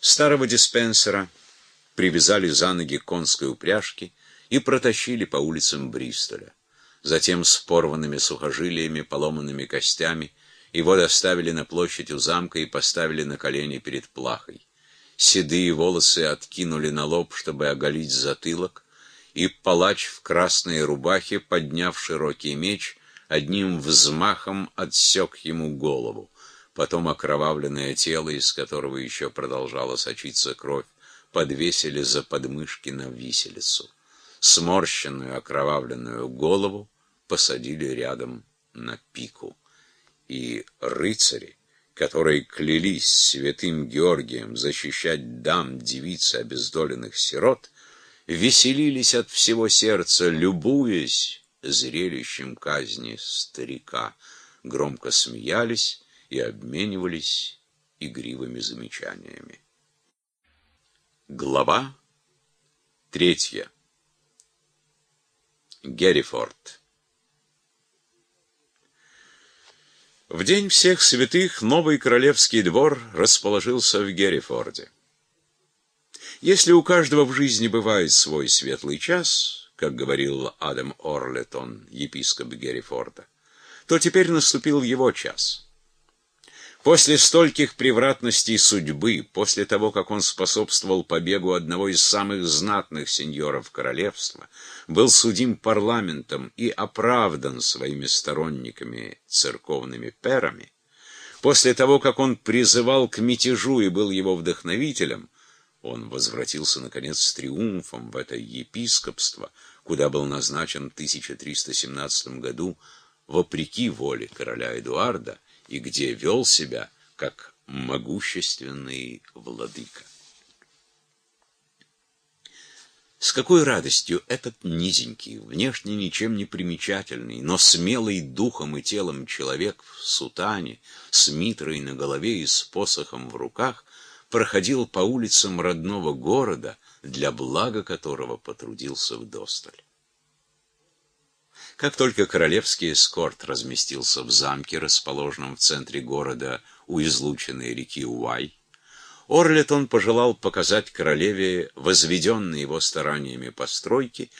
Старого диспенсера привязали за ноги конской упряжки и протащили по улицам Бристоля. Затем с порванными сухожилиями, поломанными костями его доставили на площадь у замка и поставили на колени перед плахой. Седые волосы откинули на лоб, чтобы оголить затылок, и палач в красной рубахе, подняв широкий меч, одним взмахом отсек ему голову. Потом окровавленное тело, из которого еще продолжала сочиться кровь, подвесили за подмышки на виселицу. Сморщенную окровавленную голову посадили рядом на пику. И рыцари, которые клялись святым Георгием защищать дам, девиц, обездоленных сирот, веселились от всего сердца, любуясь зрелищем казни старика, громко смеялись и обменивались игривыми замечаниями. Глава третья. Геррифорд. В день всех святых новый королевский двор расположился в Геррифорде. Если у каждого в жизни бывает свой светлый час, как говорил Адам Орлетон, епископ Геррифорда, то теперь наступил его час. После стольких превратностей судьбы, после того, как он способствовал побегу одного из самых знатных сеньоров королевства, был судим парламентом и оправдан своими сторонниками церковными перами, после того, как он призывал к мятежу и был его вдохновителем, он возвратился, наконец, с триумфом в это епископство, куда был назначен в 1317 году, вопреки воле короля Эдуарда, и где вел себя как могущественный владыка. С какой радостью этот низенький, внешне ничем не примечательный, но смелый духом и телом человек в сутане, с митрой на голове и с посохом в руках, проходил по улицам родного города, для блага которого потрудился вдосталь. Как только королевский эскорт разместился в замке, расположенном в центре города у излученной реки Уай, Орлетон пожелал показать королеве возведенные его стараниями постройки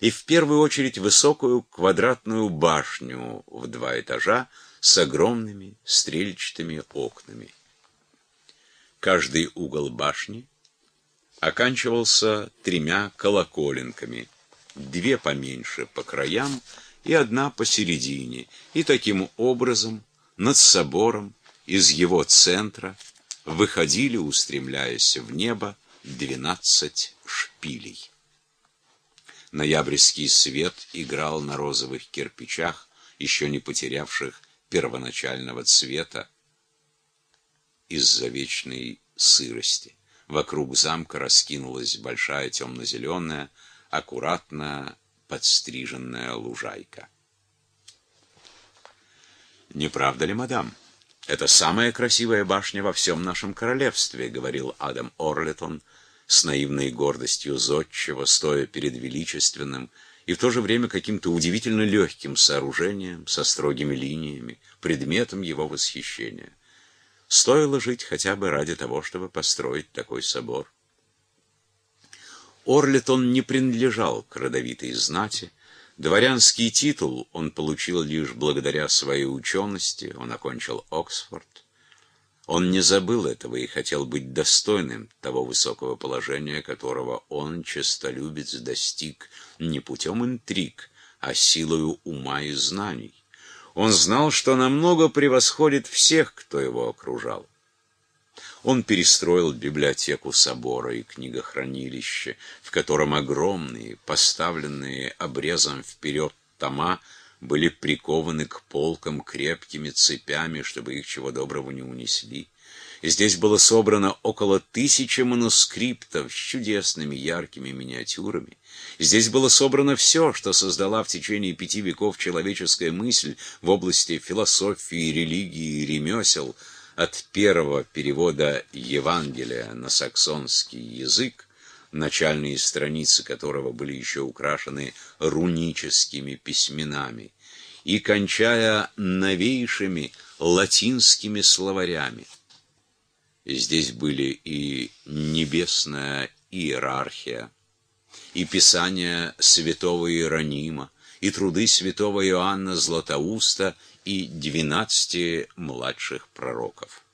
и в первую очередь высокую квадратную башню в два этажа с огромными стрельчатыми окнами. Каждый угол башни оканчивался тремя колоколенками, две поменьше по краям и одна посередине, и таким образом над собором из его центра выходили, устремляясь в небо, двенадцать шпилей. Ноябрьский свет играл на розовых кирпичах, еще не потерявших первоначального цвета из-за вечной сырости. Вокруг замка раскинулась большая темно-зеленая, аккуратная подстриженная лужайка. «Не правда ли, мадам? Это самая красивая башня во всем нашем королевстве», — говорил Адам Орлетон с наивной гордостью зодчего, стоя перед величественным и в то же время каким-то удивительно легким сооружением со строгими линиями, предметом его восхищения. Стоило жить хотя бы ради того, чтобы построить такой собор. Орлетон не принадлежал к родовитой знати. Дворянский титул он получил лишь благодаря своей учености, он окончил Оксфорд. Он не забыл этого и хотел быть достойным того высокого положения, которого он, честолюбец, достиг не путем интриг, а силою ума и знаний. Он знал, что намного превосходит всех, кто его окружал. Он перестроил библиотеку собора и книгохранилище, в котором огромные, поставленные обрезом вперед тома, были прикованы к полкам крепкими цепями, чтобы их чего доброго не унесли. Здесь было собрано около тысячи манускриптов с чудесными яркими миниатюрами. Здесь было собрано все, что создала в течение пяти веков человеческая мысль в области философии, религии и ремесел – от первого перевода Евангелия на саксонский язык, начальные страницы которого были еще украшены руническими письменами, и кончая новейшими латинскими словарями. Здесь были и небесная иерархия, и писания святого Иеронима, и труды святого Иоанна Златоуста, и двенадцати младших пророков.